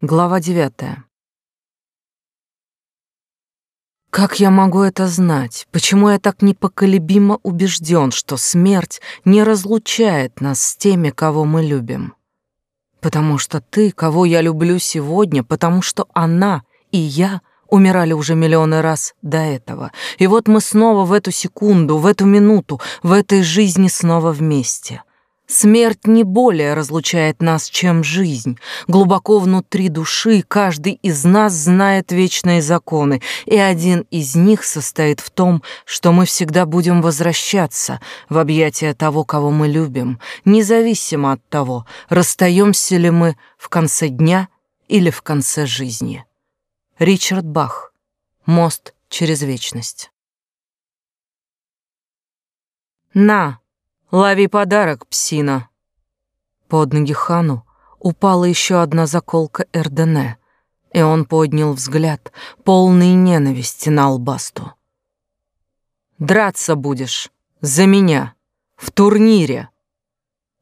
Глава девятая. Как я могу это знать? Почему я так непоколебимо убежден, что смерть не разлучает нас с теми, кого мы любим? Потому что ты, кого я люблю сегодня, потому что она и я умирали уже миллионы раз до этого. И вот мы снова в эту секунду, в эту минуту, в этой жизни снова вместе. Смерть не более разлучает нас, чем жизнь. Глубоко внутри души каждый из нас знает вечные законы, и один из них состоит в том, что мы всегда будем возвращаться в объятия того, кого мы любим, независимо от того, расстаемся ли мы в конце дня или в конце жизни. Ричард Бах. Мост через вечность. На! «Лови подарок, псина!» Под ноги хану упала еще одна заколка Эрдене, и он поднял взгляд, полный ненависти на албасту. «Драться будешь за меня в турнире,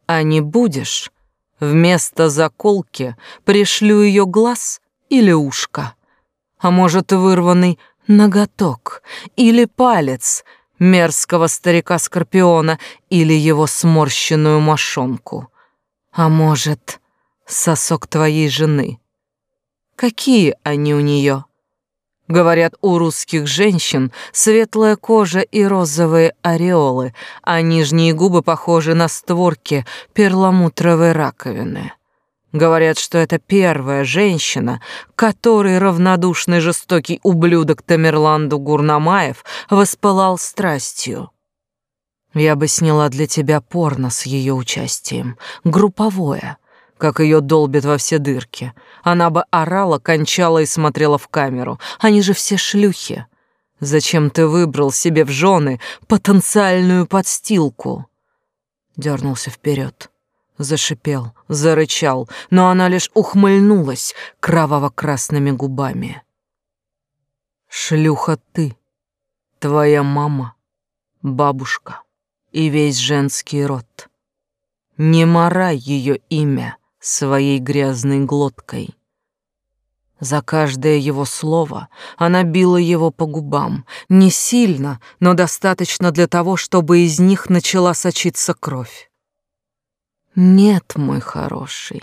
а не будешь, вместо заколки пришлю ее глаз или ушко, а может, вырванный ноготок или палец — мерзкого старика-скорпиона или его сморщенную мошонку. А может, сосок твоей жены. Какие они у нее? Говорят, у русских женщин светлая кожа и розовые ореолы, а нижние губы похожи на створки перламутровой раковины. Говорят, что это первая женщина, которой равнодушный жестокий ублюдок Тамерланду Гурнамаев воспылал страстью. Я бы сняла для тебя порно с ее участием, групповое, как ее долбит во все дырки. Она бы орала, кончала и смотрела в камеру. Они же все шлюхи. Зачем ты выбрал себе в жены потенциальную подстилку? Дернулся вперед Зашипел, зарычал, но она лишь ухмыльнулась кроваво-красными губами. «Шлюха ты, твоя мама, бабушка и весь женский род. Не морай ее имя своей грязной глоткой». За каждое его слово она била его по губам, не сильно, но достаточно для того, чтобы из них начала сочиться кровь. Нет, мой хороший,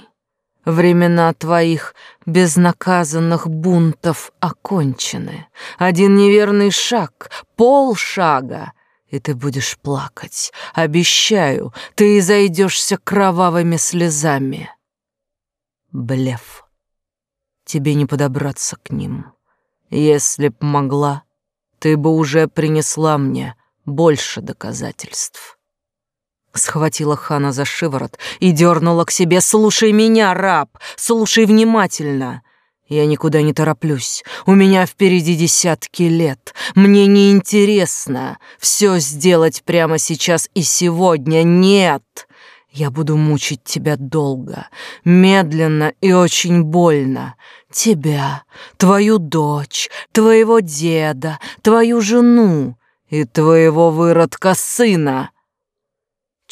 времена твоих безнаказанных бунтов окончены. Один неверный шаг, полшага, и ты будешь плакать. Обещаю, ты изойдешься кровавыми слезами. Блеф. Тебе не подобраться к ним. Если б могла, ты бы уже принесла мне больше доказательств. Схватила хана за шиворот и дернула к себе. «Слушай меня, раб! Слушай внимательно!» Я никуда не тороплюсь. У меня впереди десятки лет. Мне не интересно все сделать прямо сейчас и сегодня. Нет. Я буду мучить тебя долго, медленно и очень больно. Тебя, твою дочь, твоего деда, твою жену и твоего выродка сына.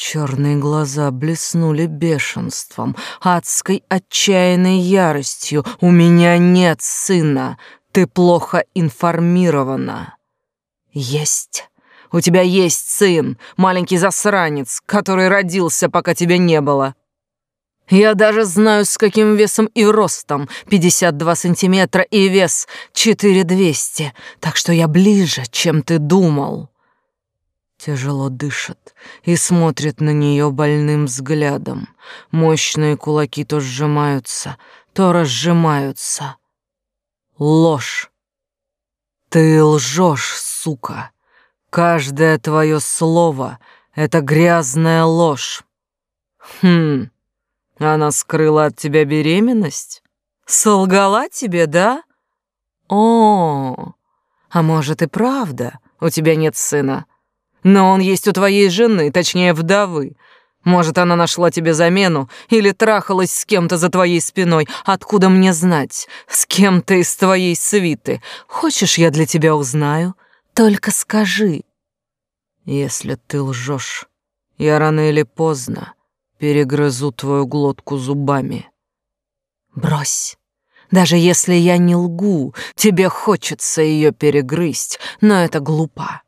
Черные глаза блеснули бешенством, адской отчаянной яростью. «У меня нет сына, ты плохо информирована». «Есть. У тебя есть сын, маленький засранец, который родился, пока тебя не было». Я даже знаю, с каким весом и ростом. 52 сантиметра и вес 4200. Так что я ближе, чем ты думал тяжело дышит и смотрит на нее больным взглядом. Мощные кулаки то сжимаются, то разжимаются. Ложь. Ты лжешь, сука. Каждое твое слово — это грязная ложь. Хм, она скрыла от тебя беременность? Солгала тебе, да? О, а может и правда, у тебя нет сына. Но он есть у твоей жены, точнее, вдовы. Может, она нашла тебе замену или трахалась с кем-то за твоей спиной. Откуда мне знать? С кем-то из твоей свиты. Хочешь, я для тебя узнаю? Только скажи. Если ты лжешь, я рано или поздно перегрызу твою глотку зубами. Брось. Даже если я не лгу, тебе хочется ее перегрызть, но это глупо.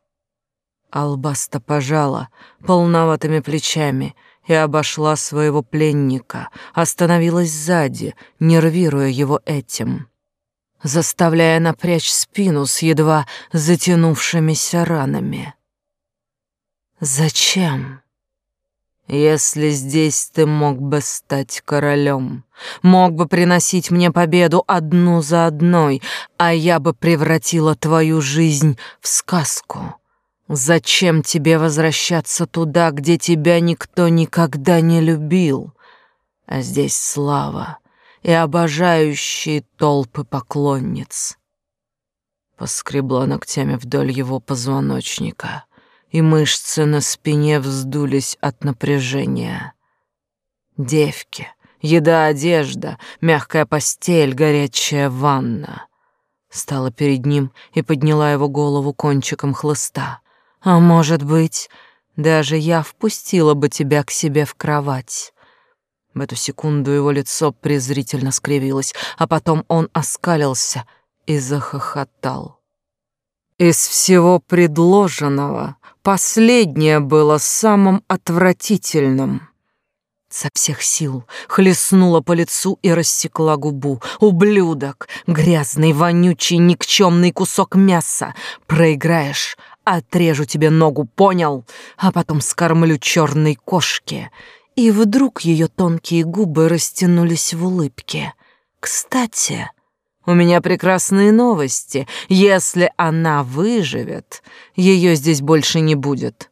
Албаста пожала полноватыми плечами и обошла своего пленника, остановилась сзади, нервируя его этим, заставляя напрячь спину с едва затянувшимися ранами. «Зачем?» Если здесь ты мог бы стать королем, мог бы приносить мне победу одну за одной, а я бы превратила твою жизнь в сказку. Зачем тебе возвращаться туда, где тебя никто никогда не любил? А здесь слава и обожающие толпы поклонниц. Поскребла ногтями вдоль его позвоночника — и мышцы на спине вздулись от напряжения. Девки, еда, одежда, мягкая постель, горячая ванна. Стала перед ним и подняла его голову кончиком хлыста. А может быть, даже я впустила бы тебя к себе в кровать. В эту секунду его лицо презрительно скривилось, а потом он оскалился и захохотал. Из всего предложенного Последнее было самым отвратительным. Со всех сил хлестнула по лицу и рассекла губу. «Ублюдок! Грязный, вонючий, никчемный кусок мяса! Проиграешь, отрежу тебе ногу, понял? А потом скормлю черной кошке». И вдруг ее тонкие губы растянулись в улыбке. «Кстати, у меня прекрасные новости. Если она выживет, ее здесь больше не будет.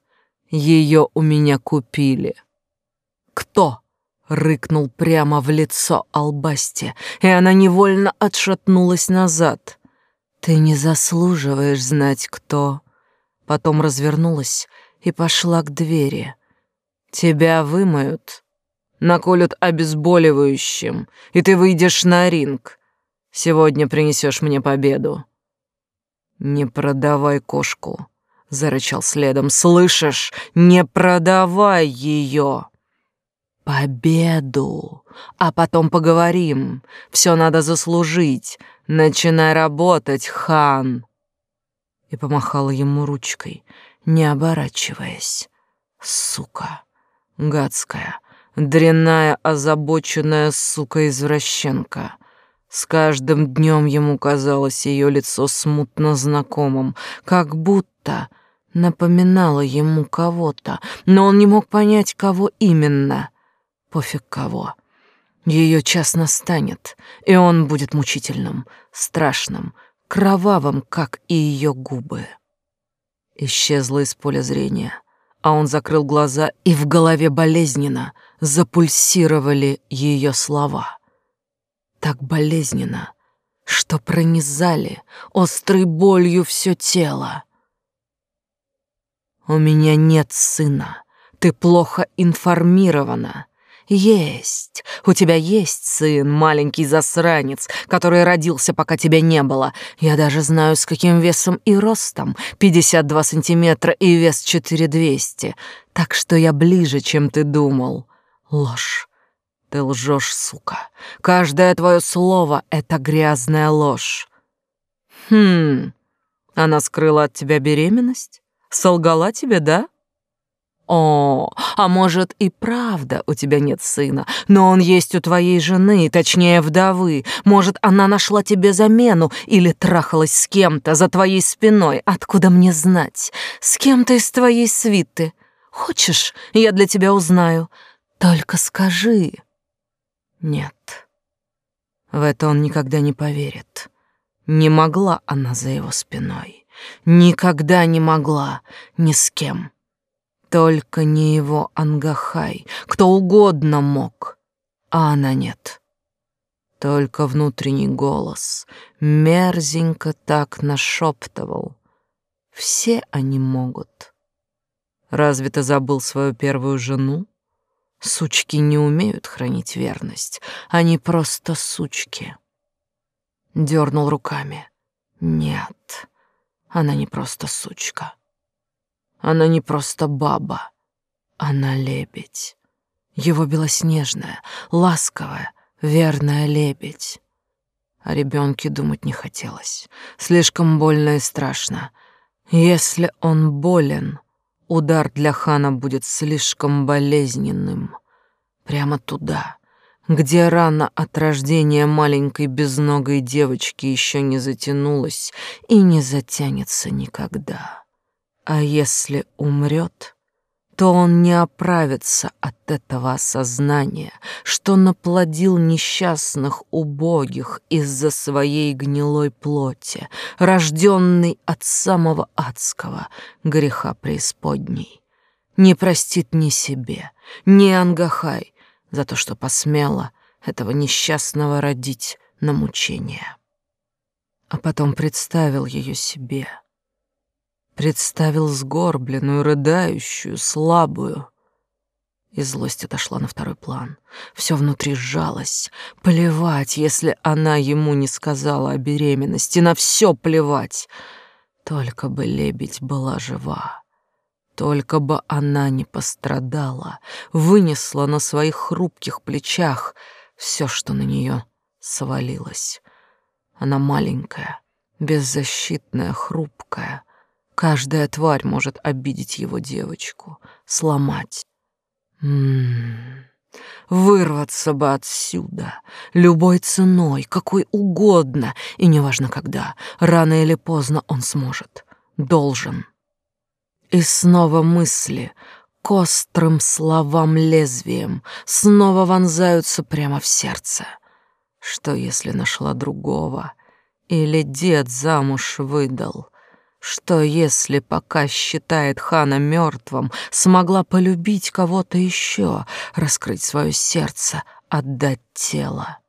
Ее у меня купили. Кто? Рыкнул прямо в лицо Албасте, и она невольно отшатнулась назад. Ты не заслуживаешь знать, кто. Потом развернулась и пошла к двери. Тебя вымоют, наколют обезболивающим, и ты выйдешь на ринг. Сегодня принесешь мне победу. Не продавай кошку, зарычал следом. Слышишь? Не продавай ее. Победу. А потом поговорим. Все надо заслужить. Начинай работать, хан. И помахала ему ручкой, не оборачиваясь. Сука, гадская, дрянная, озабоченная сука-извращенка. С каждым днем ему казалось ее лицо смутно знакомым, как будто напоминало ему кого-то, но он не мог понять, кого именно. Пофиг кого. Ее час настанет, и он будет мучительным, страшным, кровавым, как и ее губы. Исчезла из поля зрения, а он закрыл глаза, и в голове болезненно запульсировали ее слова — так болезненно, что пронизали острой болью все тело. «У меня нет сына, ты плохо информирована», «Есть. У тебя есть сын, маленький засранец, который родился, пока тебя не было. Я даже знаю, с каким весом и ростом. 52 сантиметра и вес 4200. Так что я ближе, чем ты думал. Ложь. Ты лжешь, сука. Каждое твое слово — это грязная ложь. Хм, она скрыла от тебя беременность? Солгала тебе, да? О, а может и правда у тебя нет сына, но он есть у твоей жены, точнее вдовы. Может, она нашла тебе замену или трахалась с кем-то за твоей спиной. Откуда мне знать? С кем-то из твоей свиты. Хочешь, я для тебя узнаю? Только скажи. Нет. В это он никогда не поверит. Не могла она за его спиной. Никогда не могла ни с кем. Только не его Ангахай. Кто угодно мог, а она нет. Только внутренний голос мерзенько так нашептывал. Все они могут. Разве ты забыл свою первую жену? Сучки не умеют хранить верность, они просто сучки. Дернул руками. Нет, она не просто сучка. Она не просто баба, она лебедь. Его белоснежная, ласковая, верная лебедь. О ребенке думать не хотелось. Слишком больно и страшно. Если он болен, удар для хана будет слишком болезненным. Прямо туда, где рана от рождения маленькой безногой девочки еще не затянулась и не затянется никогда. А если умрет, то он не оправится от этого осознания, что наплодил несчастных убогих из-за своей гнилой плоти, рожденный от самого адского греха преисподней. Не простит ни себе, ни Ангахай за то, что посмела этого несчастного родить на мучение. А потом представил ее себе — Представил сгорбленную, рыдающую, слабую. И злость отошла на второй план. Все внутри сжалось. Плевать, если она ему не сказала о беременности. На все плевать. Только бы лебедь была жива. Только бы она не пострадала, вынесла на своих хрупких плечах все, что на нее свалилось. Она маленькая, беззащитная, хрупкая, Каждая тварь может обидеть его девочку, сломать. М-м-м. Вырваться бы отсюда, любой ценой, какой угодно, и неважно когда, рано или поздно он сможет, должен. И снова мысли к острым словам лезвием снова вонзаются прямо в сердце. Что если нашла другого, или дед замуж выдал? Что если, пока считает хана мертвым, смогла полюбить кого-то еще, раскрыть свое сердце, отдать тело?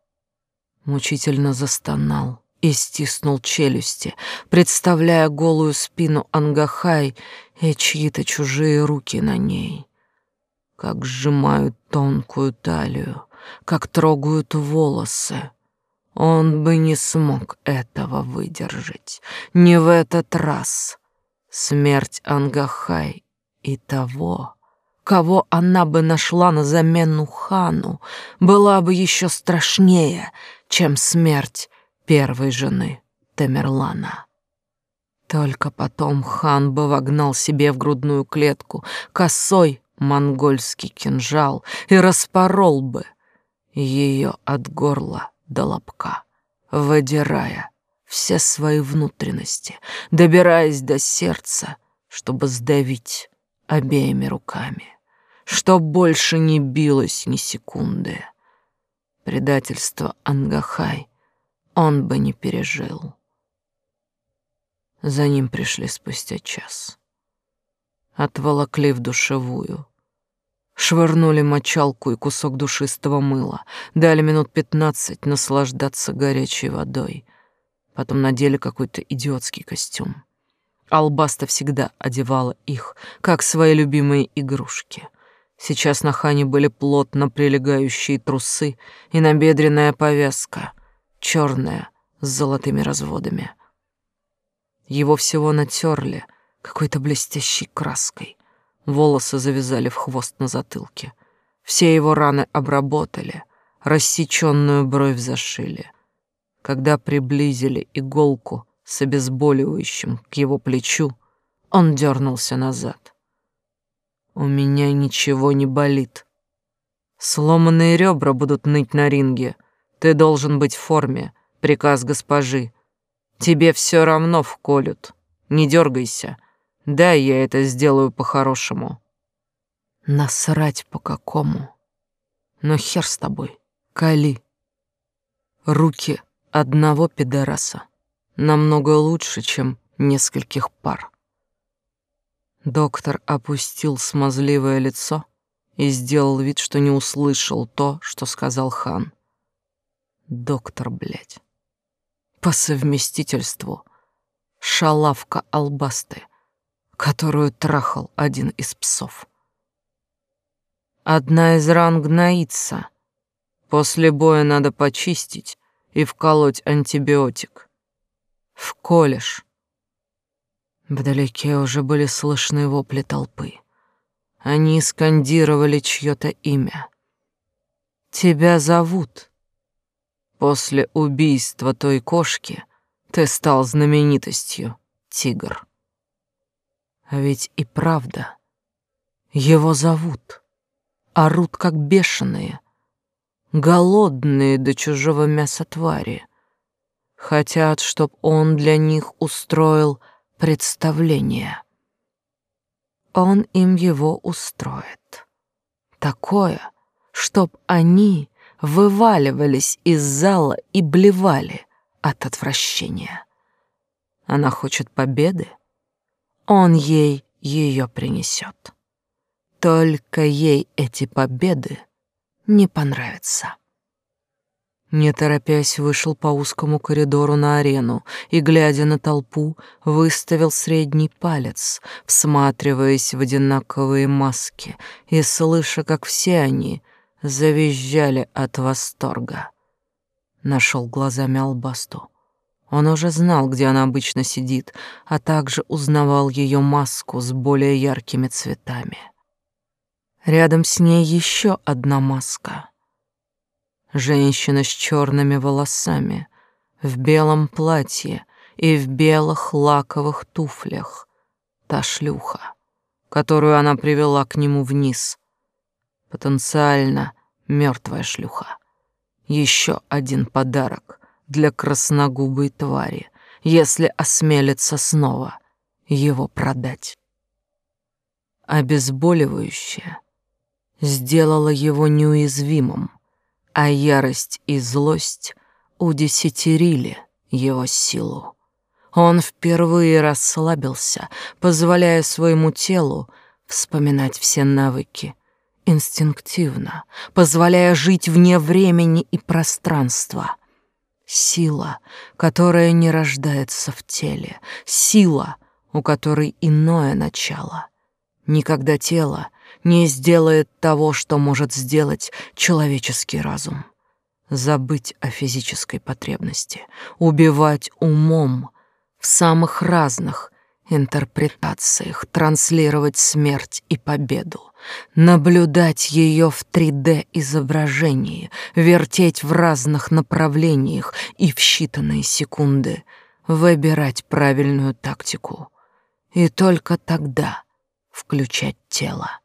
Мучительно застонал и стиснул челюсти, представляя голую спину Ангахай и чьи-то чужие руки на ней. Как сжимают тонкую талию, как трогают волосы, он бы не смог этого выдержать. Не в этот раз. Смерть Ангахай и того, кого она бы нашла на замену хану, была бы еще страшнее, чем смерть первой жены Тамерлана. Только потом хан бы вогнал себе в грудную клетку косой монгольский кинжал и распорол бы ее от горла до лобка, выдирая все свои внутренности, добираясь до сердца, чтобы сдавить обеими руками, чтоб больше не билось ни секунды. Предательство Ангахай он бы не пережил. За ним пришли спустя час. Отволокли в душевую, Швырнули мочалку и кусок душистого мыла, дали минут пятнадцать наслаждаться горячей водой. Потом надели какой-то идиотский костюм. Албаста всегда одевала их, как свои любимые игрушки. Сейчас на Хане были плотно прилегающие трусы и набедренная повязка, черная, с золотыми разводами. Его всего натерли какой-то блестящей краской. Волосы завязали в хвост на затылке. Все его раны обработали, рассеченную бровь зашили. Когда приблизили иголку с обезболивающим к его плечу, он дернулся назад. «У меня ничего не болит. Сломанные ребра будут ныть на ринге. Ты должен быть в форме. Приказ госпожи. Тебе все равно вколют. Не дергайся. Да, я это сделаю по-хорошему. Насрать по какому. Но хер с тобой, кали. Руки одного пидораса намного лучше, чем нескольких пар. Доктор опустил смазливое лицо и сделал вид, что не услышал то, что сказал хан. Доктор, блядь. По совместительству шалавка албасты которую трахал один из псов. Одна из ран гноится. После боя надо почистить и вколоть антибиотик. Вколешь. Вдалеке уже были слышны вопли толпы. Они скандировали чье-то имя. «Тебя зовут». После убийства той кошки ты стал знаменитостью, тигр. А ведь и правда, его зовут, орут как бешеные, голодные до чужого мяса твари. Хотят, чтоб он для них устроил представление. Он им его устроит. Такое, чтоб они вываливались из зала и блевали от отвращения. Она хочет победы, он ей ее принесет. Только ей эти победы не понравятся. Не торопясь, вышел по узкому коридору на арену и, глядя на толпу, выставил средний палец, всматриваясь в одинаковые маски и слыша, как все они завизжали от восторга. Нашел глазами Албасту. Он уже знал, где она обычно сидит, а также узнавал ее маску с более яркими цветами. Рядом с ней еще одна маска. Женщина с черными волосами, в белом платье и в белых лаковых туфлях. Та шлюха, которую она привела к нему вниз. Потенциально мертвая шлюха. Еще один подарок для красногубой твари, если осмелится снова его продать. Обезболивающее сделало его неуязвимым, а ярость и злость удесятерили его силу. Он впервые расслабился, позволяя своему телу вспоминать все навыки, инстинктивно, позволяя жить вне времени и пространства — Сила, которая не рождается в теле, сила, у которой иное начало. Никогда тело не сделает того, что может сделать человеческий разум. Забыть о физической потребности, убивать умом в самых разных интерпретациях, транслировать смерть и победу наблюдать ее в 3D-изображении, вертеть в разных направлениях и в считанные секунды выбирать правильную тактику. И только тогда включать тело.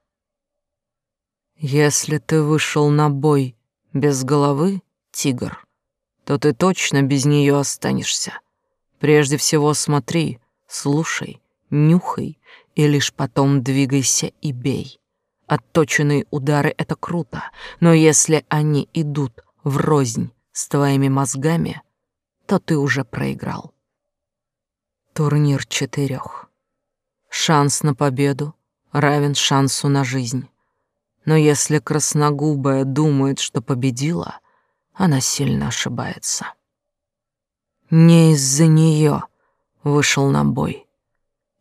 Если ты вышел на бой без головы, тигр, то ты точно без нее останешься. Прежде всего смотри, слушай, нюхай и лишь потом двигайся и бей. Отточенные удары — это круто, но если они идут врознь с твоими мозгами, то ты уже проиграл. Турнир четырех. Шанс на победу равен шансу на жизнь. Но если красногубая думает, что победила, она сильно ошибается. Не из-за нее вышел на бой.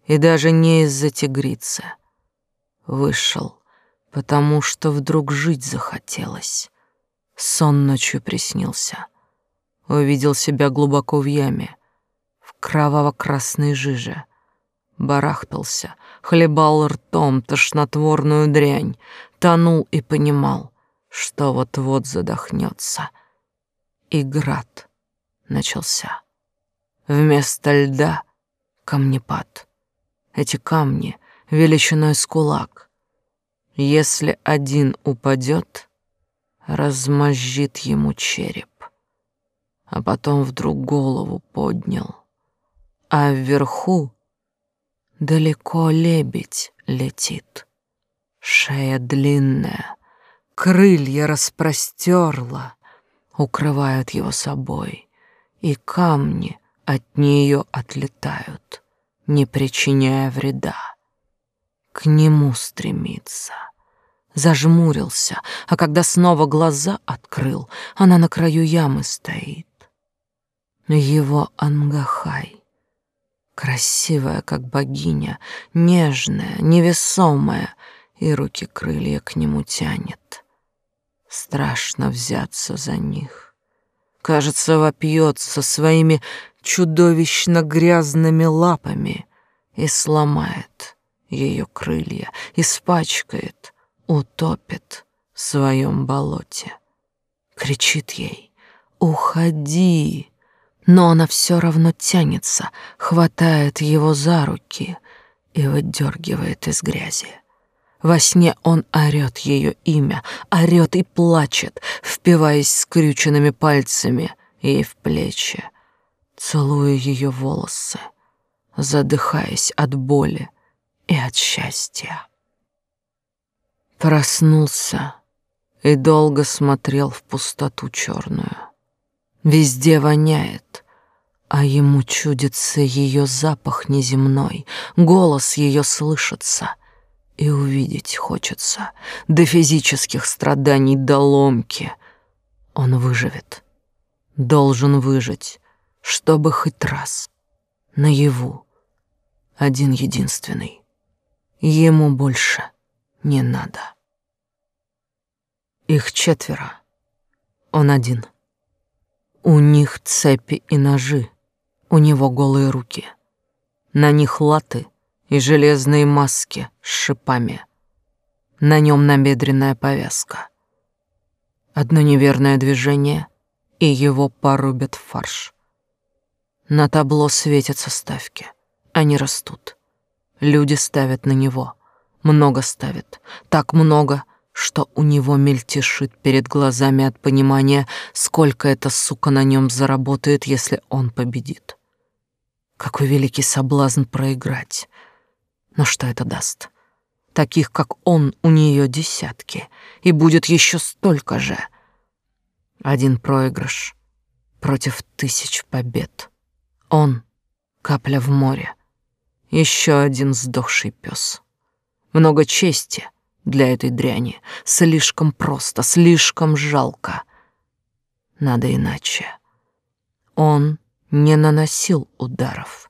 И даже не из-за тигрицы. Вышел потому что вдруг жить захотелось. Сон ночью приснился. Увидел себя глубоко в яме, в кроваво-красной жиже. Барахтался, хлебал ртом тошнотворную дрянь, тонул и понимал, что вот-вот задохнется. И град начался. Вместо льда — камнепад. Эти камни величиной с кулак — если один упадет, размозжит ему череп. А потом вдруг голову поднял, а вверху далеко лебедь летит. Шея длинная, крылья распростерла, укрывают его собой, и камни от нее отлетают, не причиняя вреда к нему стремится. Зажмурился, а когда снова глаза открыл, она на краю ямы стоит. Его Ангахай, красивая, как богиня, нежная, невесомая, и руки крылья к нему тянет. Страшно взяться за них. Кажется, вопьется своими чудовищно грязными лапами и сломает ее крылья, испачкает, утопит в своем болоте. Кричит ей, «Уходи!» Но она все равно тянется, хватает его за руки и выдергивает из грязи. Во сне он орёт ее имя, орёт и плачет, впиваясь скрюченными пальцами ей в плечи, целуя ее волосы, задыхаясь от боли и от счастья. Проснулся и долго смотрел в пустоту черную. Везде воняет, а ему чудится ее запах неземной, голос ее слышится — и увидеть хочется, до физических страданий, до ломки. Он выживет, должен выжить, чтобы хоть раз, наяву, один единственный. Ему больше не надо. Их четверо, он один. У них цепи и ножи, у него голые руки. На них латы — и железные маски с шипами. На нем набедренная повязка. Одно неверное движение, и его порубят в фарш. На табло светятся ставки. Они растут. Люди ставят на него. Много ставят. Так много, что у него мельтешит перед глазами от понимания, сколько эта сука на нем заработает, если он победит. Какой великий соблазн проиграть. Но что это даст? Таких, как он, у нее десятки, и будет еще столько же. Один проигрыш против тысяч побед. Он — капля в море. Еще один сдохший пес. Много чести для этой дряни. Слишком просто, слишком жалко. Надо иначе. Он не наносил ударов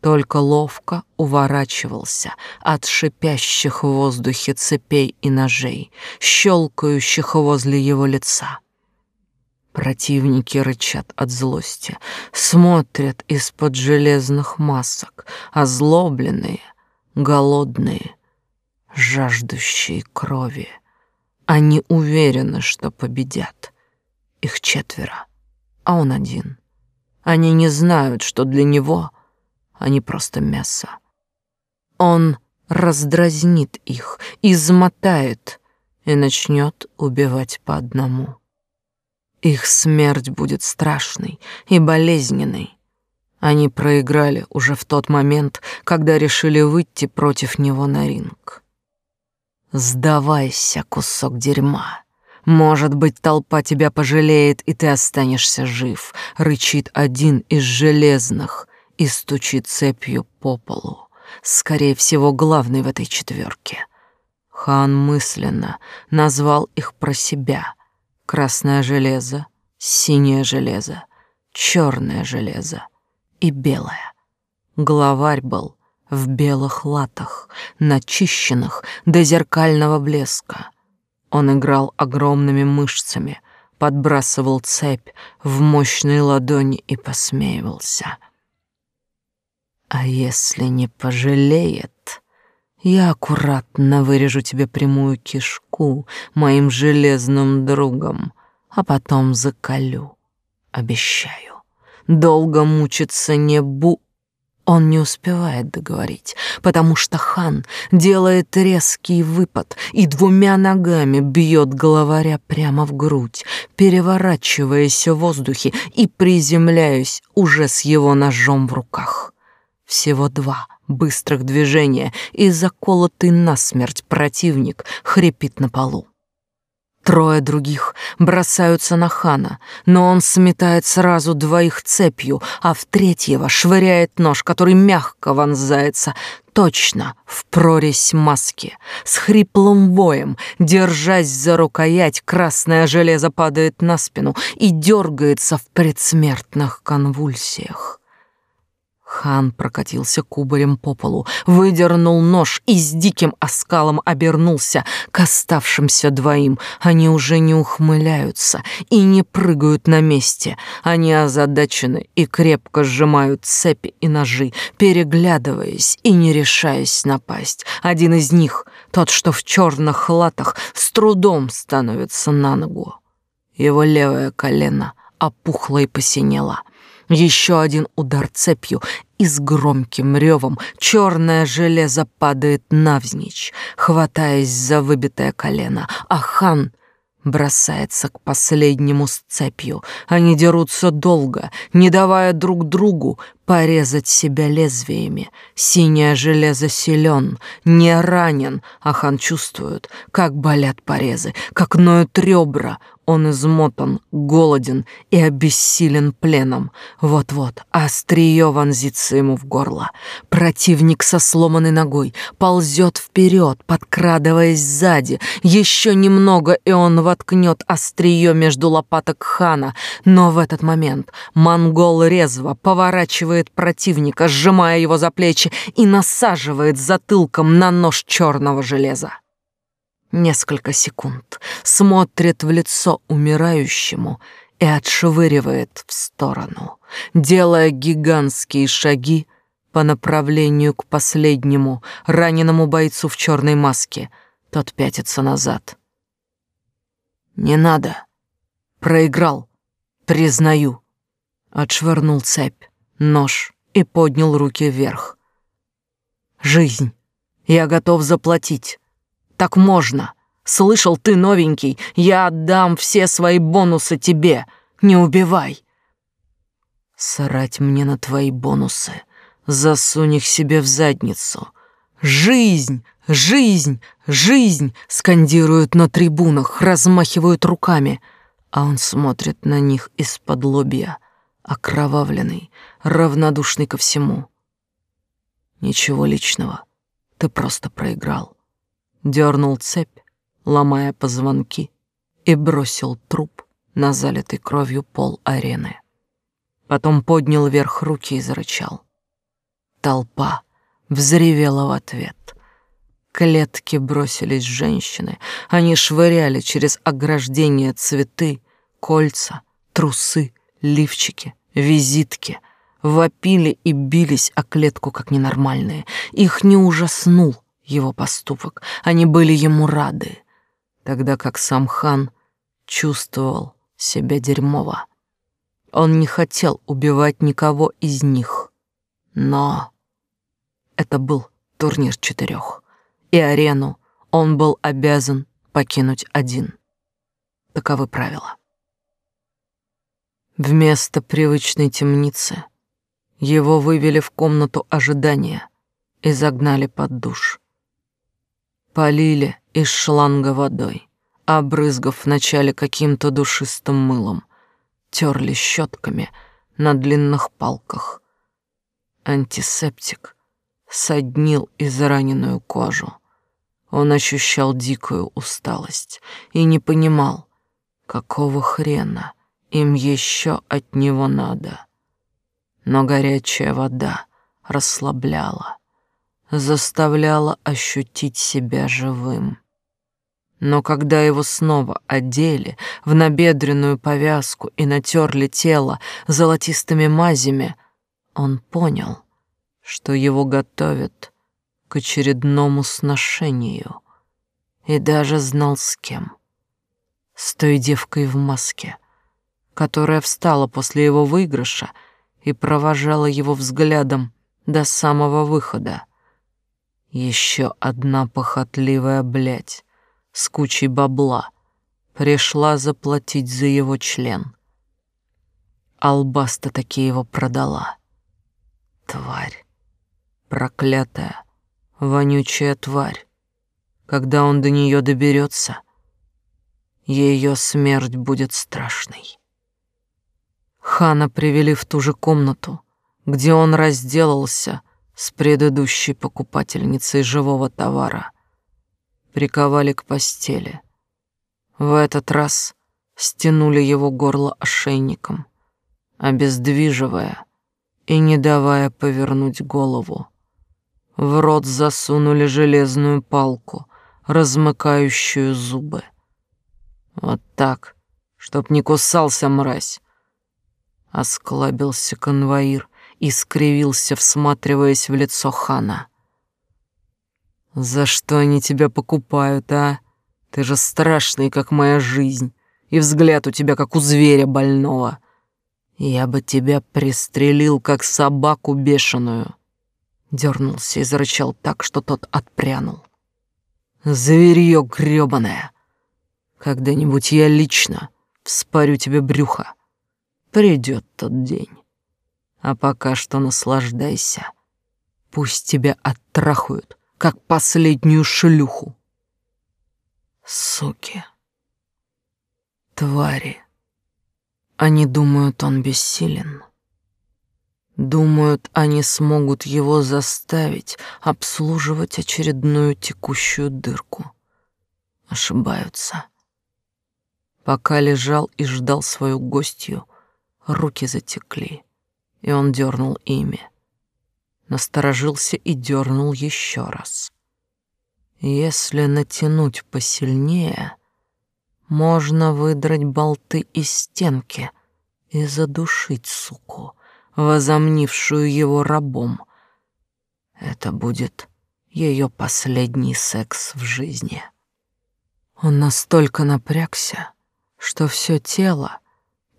только ловко уворачивался от шипящих в воздухе цепей и ножей, щелкающих возле его лица. Противники рычат от злости, смотрят из-под железных масок, озлобленные, голодные, жаждущие крови. Они уверены, что победят. Их четверо, а он один. Они не знают, что для него — не просто мясо. Он раздразнит их, измотает и начнет убивать по одному. Их смерть будет страшной и болезненной. Они проиграли уже в тот момент, когда решили выйти против него на ринг. Сдавайся, кусок дерьма. Может быть, толпа тебя пожалеет, и ты останешься жив, рычит один из железных, и стучит цепью по полу. Скорее всего, главный в этой четверке. Хан мысленно назвал их про себя. Красное железо, синее железо, черное железо и белое. Главарь был в белых латах, начищенных до зеркального блеска. Он играл огромными мышцами, подбрасывал цепь в мощные ладони и посмеивался — а если не пожалеет, я аккуратно вырежу тебе прямую кишку моим железным другом, а потом заколю. Обещаю. Долго мучиться не бу... Он не успевает договорить, потому что хан делает резкий выпад и двумя ногами бьет главаря прямо в грудь, переворачиваясь в воздухе и приземляясь уже с его ножом в руках. Всего два быстрых движения, и заколотый насмерть противник хрипит на полу. Трое других бросаются на хана, но он сметает сразу двоих цепью, а в третьего швыряет нож, который мягко вонзается точно в прорезь маски. С хриплым воем, держась за рукоять, красное железо падает на спину и дергается в предсмертных конвульсиях. Хан прокатился кубарем по полу, выдернул нож и с диким оскалом обернулся к оставшимся двоим. Они уже не ухмыляются и не прыгают на месте. Они озадачены и крепко сжимают цепи и ножи, переглядываясь и не решаясь напасть. Один из них, тот, что в черных латах, с трудом становится на ногу. Его левое колено опухла и посинела. Еще один удар цепью, и с громким ревом черное железо падает навзничь, хватаясь за выбитое колено, а хан бросается к последнему с цепью. Они дерутся долго, не давая друг другу порезать себя лезвиями. Синее железо силен, не ранен, а хан чувствует, как болят порезы, как ноют ребра, он измотан, голоден и обессилен пленом. Вот-вот острие вонзится ему в горло. Противник со сломанной ногой ползет вперед, подкрадываясь сзади. Еще немного, и он воткнет острие между лопаток хана. Но в этот момент монгол резво поворачивает противника, сжимая его за плечи и насаживает затылком на нож черного железа несколько секунд, смотрит в лицо умирающему и отшвыривает в сторону, делая гигантские шаги по направлению к последнему раненому бойцу в черной маске. Тот пятится назад. «Не надо. Проиграл. Признаю». Отшвырнул цепь, нож и поднял руки вверх. «Жизнь. Я готов заплатить. Так можно. Слышал ты, новенький, я отдам все свои бонусы тебе. Не убивай. Срать мне на твои бонусы. Засунь их себе в задницу. Жизнь, жизнь, жизнь, скандируют на трибунах, размахивают руками, а он смотрит на них из-под лобья, окровавленный, равнодушный ко всему. Ничего личного, ты просто проиграл дернул цепь, ломая позвонки, и бросил труп на залитый кровью пол арены. Потом поднял вверх руки и зарычал. Толпа взревела в ответ. Клетки бросились женщины, они швыряли через ограждение цветы, кольца, трусы, лифчики, визитки — вопили и бились о клетку как ненормальные. Их не ужаснул его поступок. Они были ему рады, тогда как сам хан чувствовал себя дерьмово. Он не хотел убивать никого из них, но это был турнир четырех, и арену он был обязан покинуть один. Таковы правила. Вместо привычной темницы его вывели в комнату ожидания и загнали под душ. Полили из шланга водой, обрызгав вначале каким-то душистым мылом, терли щетками на длинных палках. Антисептик соднил израненную кожу. Он ощущал дикую усталость и не понимал, какого хрена им еще от него надо. Но горячая вода расслабляла заставляла ощутить себя живым. Но когда его снова одели в набедренную повязку и натерли тело золотистыми мазями, он понял, что его готовят к очередному сношению, и даже знал с кем. С той девкой в маске, которая встала после его выигрыша и провожала его взглядом до самого выхода. Еще одна похотливая блядь с кучей бабла пришла заплатить за его член. Албаста таки его продала. Тварь, проклятая, вонючая тварь. Когда он до нее доберется, ее смерть будет страшной. Хана привели в ту же комнату, где он разделался — с предыдущей покупательницей живого товара. Приковали к постели. В этот раз стянули его горло ошейником, обездвиживая и не давая повернуть голову. В рот засунули железную палку, размыкающую зубы. Вот так, чтоб не кусался мразь. Осклабился конвоир, и скривился, всматриваясь в лицо хана. «За что они тебя покупают, а? Ты же страшный, как моя жизнь, и взгляд у тебя, как у зверя больного. Я бы тебя пристрелил, как собаку бешеную. Дернулся и зарычал так, что тот отпрянул. Зверье грёбаное! Когда-нибудь я лично вспорю тебе брюхо. Придет тот день. А пока что наслаждайся. Пусть тебя оттрахают, как последнюю шлюху. Суки. Твари. Они думают, он бессилен. Думают, они смогут его заставить обслуживать очередную текущую дырку. Ошибаются. Пока лежал и ждал свою гостью, руки затекли, и он дернул ими. Насторожился и дернул еще раз. Если натянуть посильнее, можно выдрать болты из стенки и задушить суку, возомнившую его рабом. Это будет ее последний секс в жизни. Он настолько напрягся, что все тело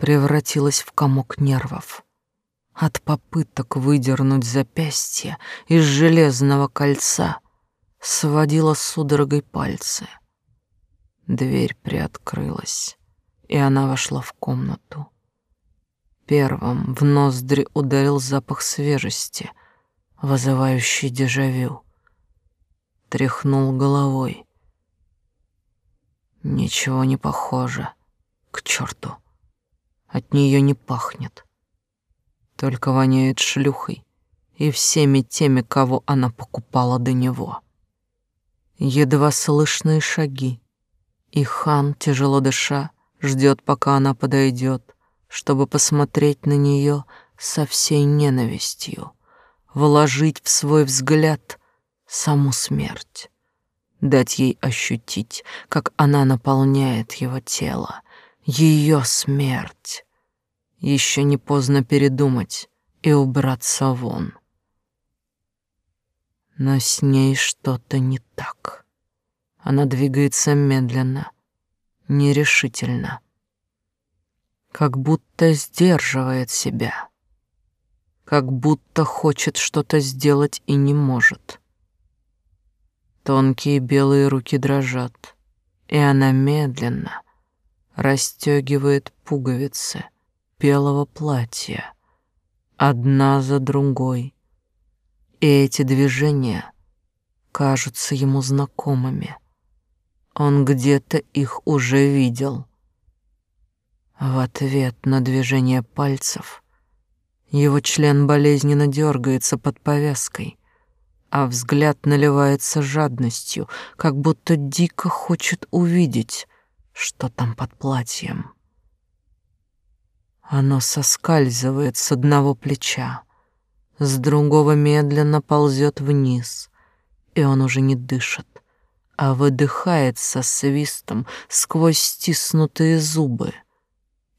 превратилось в комок нервов. От попыток выдернуть запястье из железного кольца сводило судорогой пальцы — Дверь приоткрылась, и она вошла в комнату. Первым в ноздри ударил запах свежести, вызывающий дежавю. Тряхнул головой. Ничего не похоже. К черту. От нее не пахнет. Только воняет шлюхой и всеми теми, кого она покупала до него. Едва слышные шаги, и хан, тяжело дыша, ждет, пока она подойдет, чтобы посмотреть на нее со всей ненавистью, вложить в свой взгляд саму смерть, дать ей ощутить, как она наполняет его тело, ее смерть. Еще не поздно передумать и убраться вон. Но с ней что-то не так. Она двигается медленно, нерешительно, как будто сдерживает себя, как будто хочет что-то сделать и не может. Тонкие белые руки дрожат, и она медленно расстегивает пуговицы белого платья, одна за другой. И эти движения кажутся ему знакомыми — он где-то их уже видел. В ответ на движение пальцев его член болезненно дергается под повязкой, а взгляд наливается жадностью, как будто дико хочет увидеть, что там под платьем. Оно соскальзывает с одного плеча, с другого медленно ползет вниз, и он уже не дышит а выдыхает со свистом сквозь стиснутые зубы.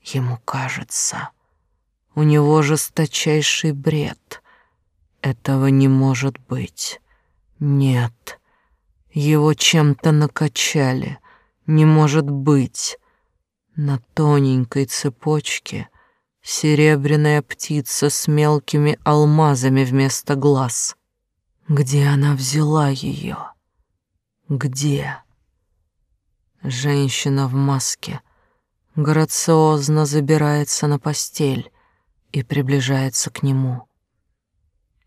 Ему кажется, у него жесточайший бред. Этого не может быть. Нет, его чем-то накачали. Не может быть. На тоненькой цепочке серебряная птица с мелкими алмазами вместо глаз. Где она взяла ее? Где? Женщина в маске грациозно забирается на постель и приближается к нему.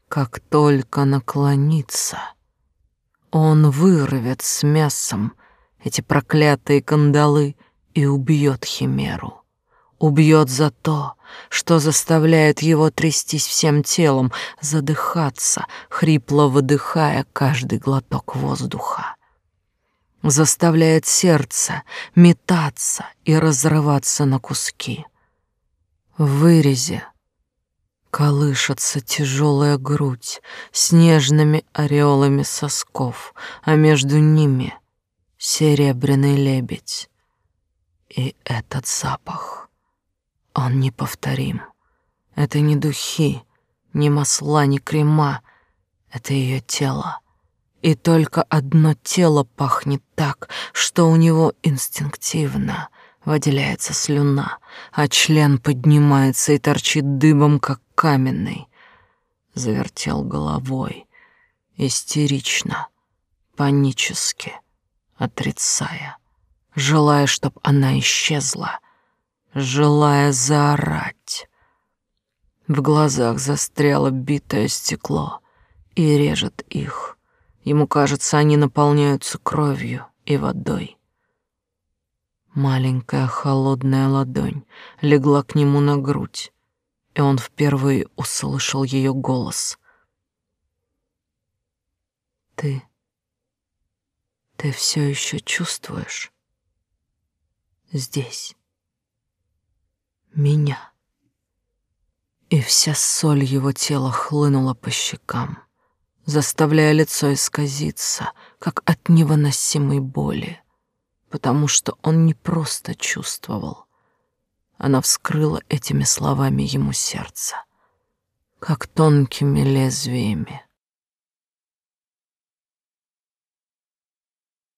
Как только наклонится, он вырвет с мясом эти проклятые кандалы и убьет Химеру. Убьет за то, что заставляет его трястись всем телом, задыхаться, хрипло выдыхая каждый глоток воздуха заставляет сердце метаться и разрываться на куски. В вырезе колышется тяжелая грудь с нежными ореолами сосков, а между ними серебряный лебедь. И этот запах, он неповторим. Это не духи, не масла, не крема, это ее тело и только одно тело пахнет так, что у него инстинктивно Выделяется слюна, а член поднимается и торчит дыбом, как каменный. Завертел головой, истерично, панически, отрицая, желая, чтоб она исчезла, желая заорать. В глазах застряло битое стекло и режет их. Ему кажется, они наполняются кровью и водой. Маленькая холодная ладонь легла к нему на грудь, и он впервые услышал ее голос. «Ты... ты все еще чувствуешь? Здесь. Меня». И вся соль его тела хлынула по щекам, заставляя лицо исказиться, как от невыносимой боли потому что он не просто чувствовал. Она вскрыла этими словами ему сердце, как тонкими лезвиями.